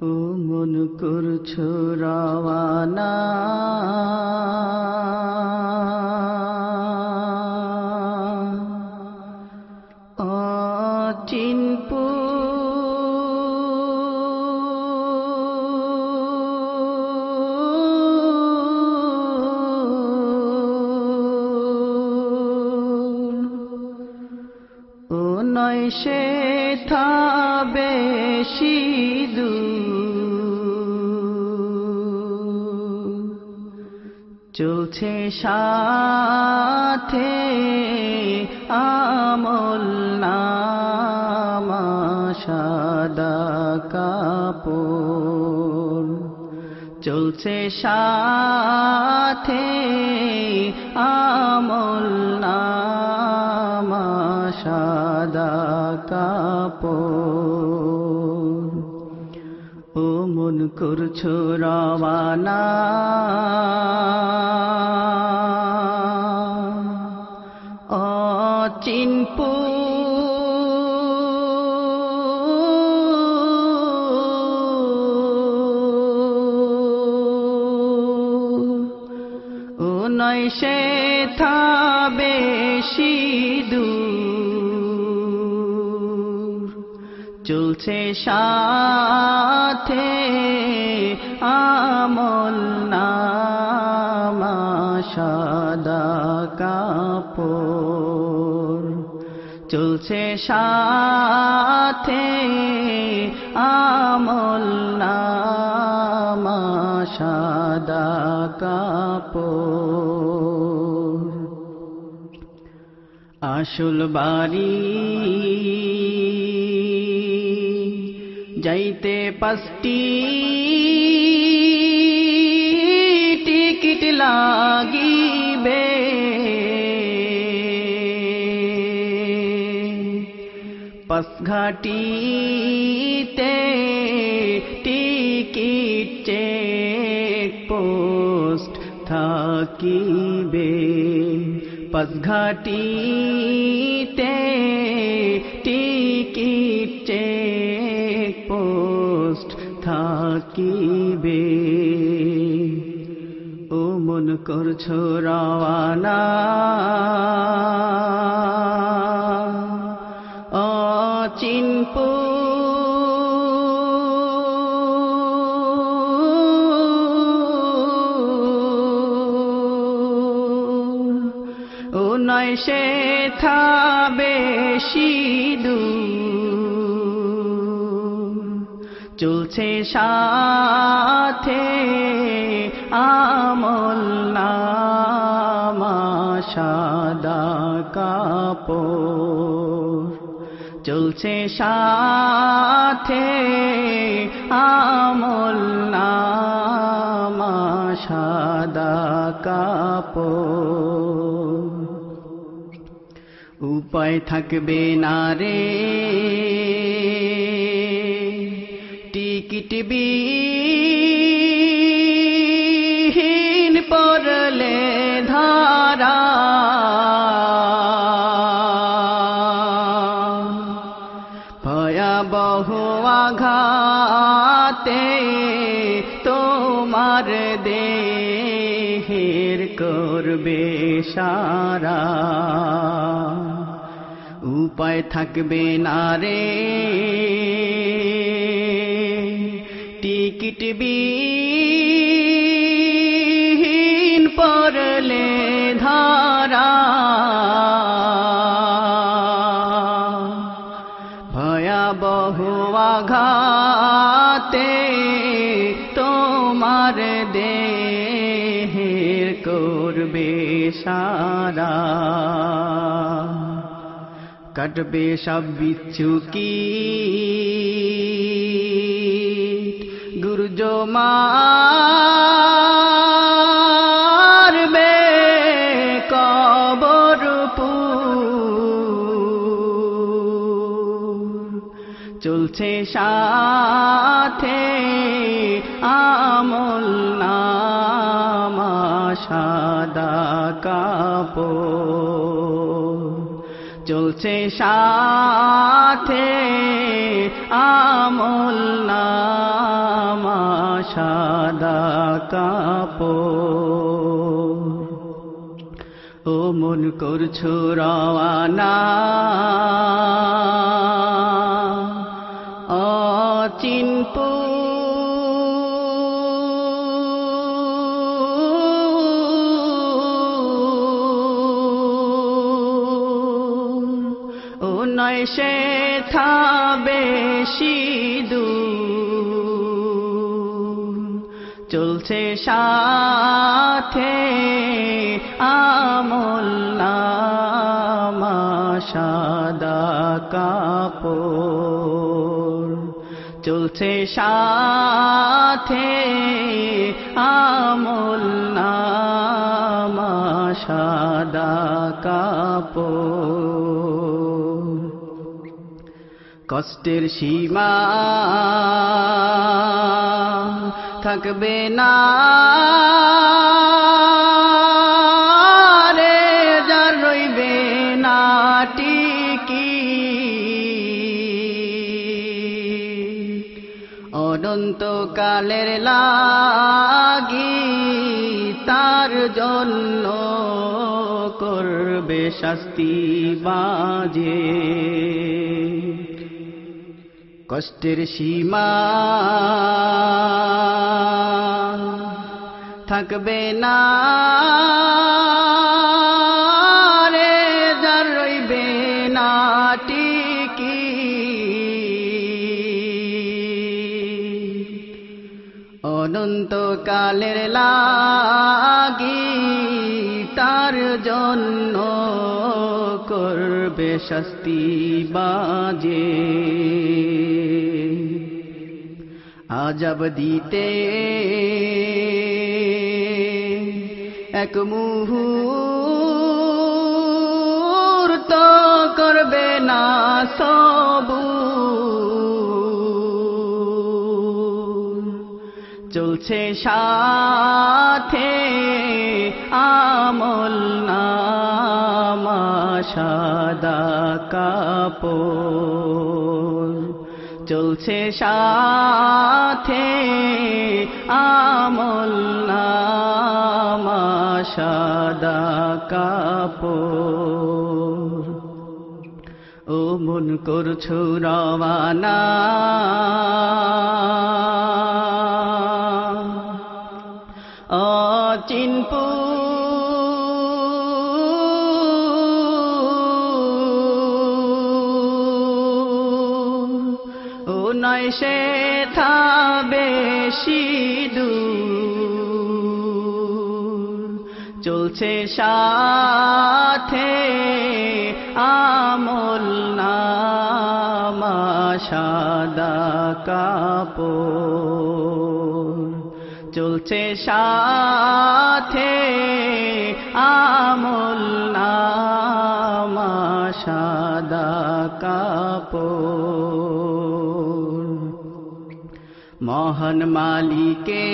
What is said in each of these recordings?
ও মন করছ রওয়ানা। নয় সে থাবে সিদু চলছে সাথে আমল নামা সাদা কাপড়। চলছে সাথে আমল নামা করছ রওয়ানা। অচিনপু ও নয় সে থাবে সিদূর চলছে সাথে আমল নামা সাদা কাপড়। চলছে সাথে আমল নামা সাদা কাপড়। আসল বাড়ি যাইতে পাঁচটি টিকিট লাগিবে। পাঁচঘাটিতে টিকিট চেক পোস্ট থাকিবে পাঁচঘাটিতে টিকিট চেক পোস্ট থাকিবে। ও মন করছ রওয়ানা। অচিনপু ও নয় সে থাবে সিদু চলছে সাথে আমল নামা সাদা কাপড়। চলছে সাথে আমল নামা সাদা কাপড়। উপায় থাকবে না রে টিকিট পরলে ধারা। ভয়াবহ আঘাতে তোমার দেহের করবে সারা। উপায় থাকবে না রে। টিকিট বিহীন পড়লে ধারা। ভয়াবহ আঘাতে তোমার দেহের করবে সারা। কাটবে সব বিচ্ছুকি মারবে কবরপুর চলছে সাথে আমল নামা সাদা কাপড়। চলছে সাথে আমল না সাদা কাপড়। ও মন করছ রওয়ানা সে থাবে দূর। চলছে সাথে আমল সাদা কাপড়। চলছে সাথে আমল সাদা কাপড়। কষ্টের সীমা থাকবে না। রে যার রইবে না টিকি অনন্তকালের লাগি তার জন্য করবে শাস্তি বাজে। কষ্টের সীমা। থাকবে না। রে যার রইবে না টিকি অনন্তকালের লাগি তার জন্য করবে শাস্তি বাজে। আজব দিতে এক মুহূর্ত করবে না সবু। চলছে সাথে আমল নামা সাদা কাপড়। চলছে সাথে আমল নামা সাদা কাপড়। ও মন করছ রওয়ানা। চলছে সাথে আমল নামা সাদা কাপড়। চলছে সাথে আমল সাদা কাপড়। মহান মালিকে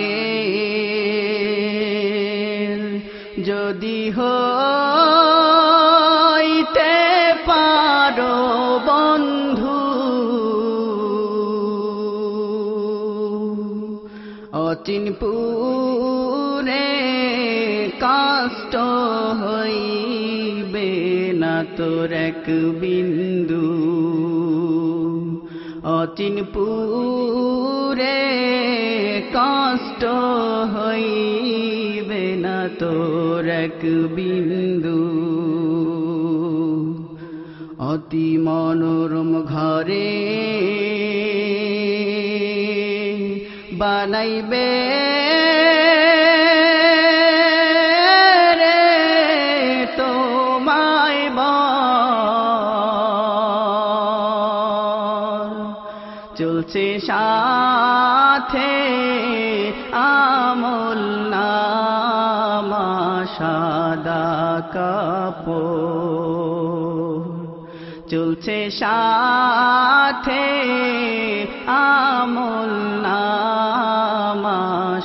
যদি হইতে পারো বন্ধু অচিনপুরে কষ্ট হইবে না তোর এক বিন্দু। অচিনপুরে কষ্ট হইবে তোর এক বিন্দু অতি মনোরম ঘরে বানাইবে চলছে সাথে আমল নামা সাদা কাপড়। চলছে সাথে আমল নামা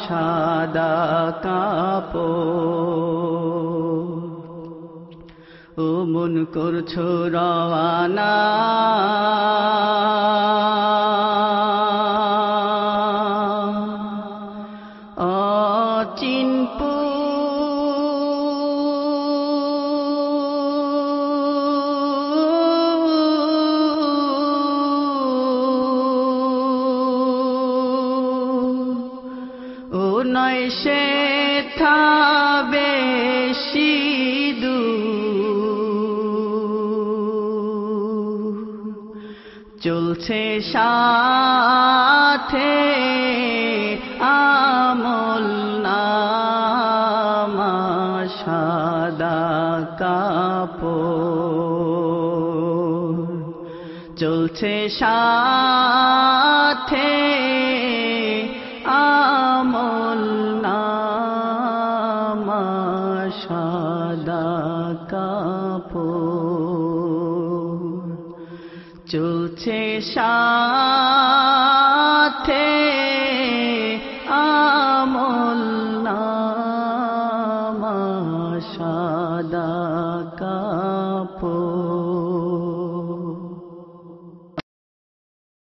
সাদা কাপড়। ও মন করছ রওয়ানা। নয় সে থাবে চলছে সাথে আমল সাদা কাপড়। চলছে সাথে চলছে সাথে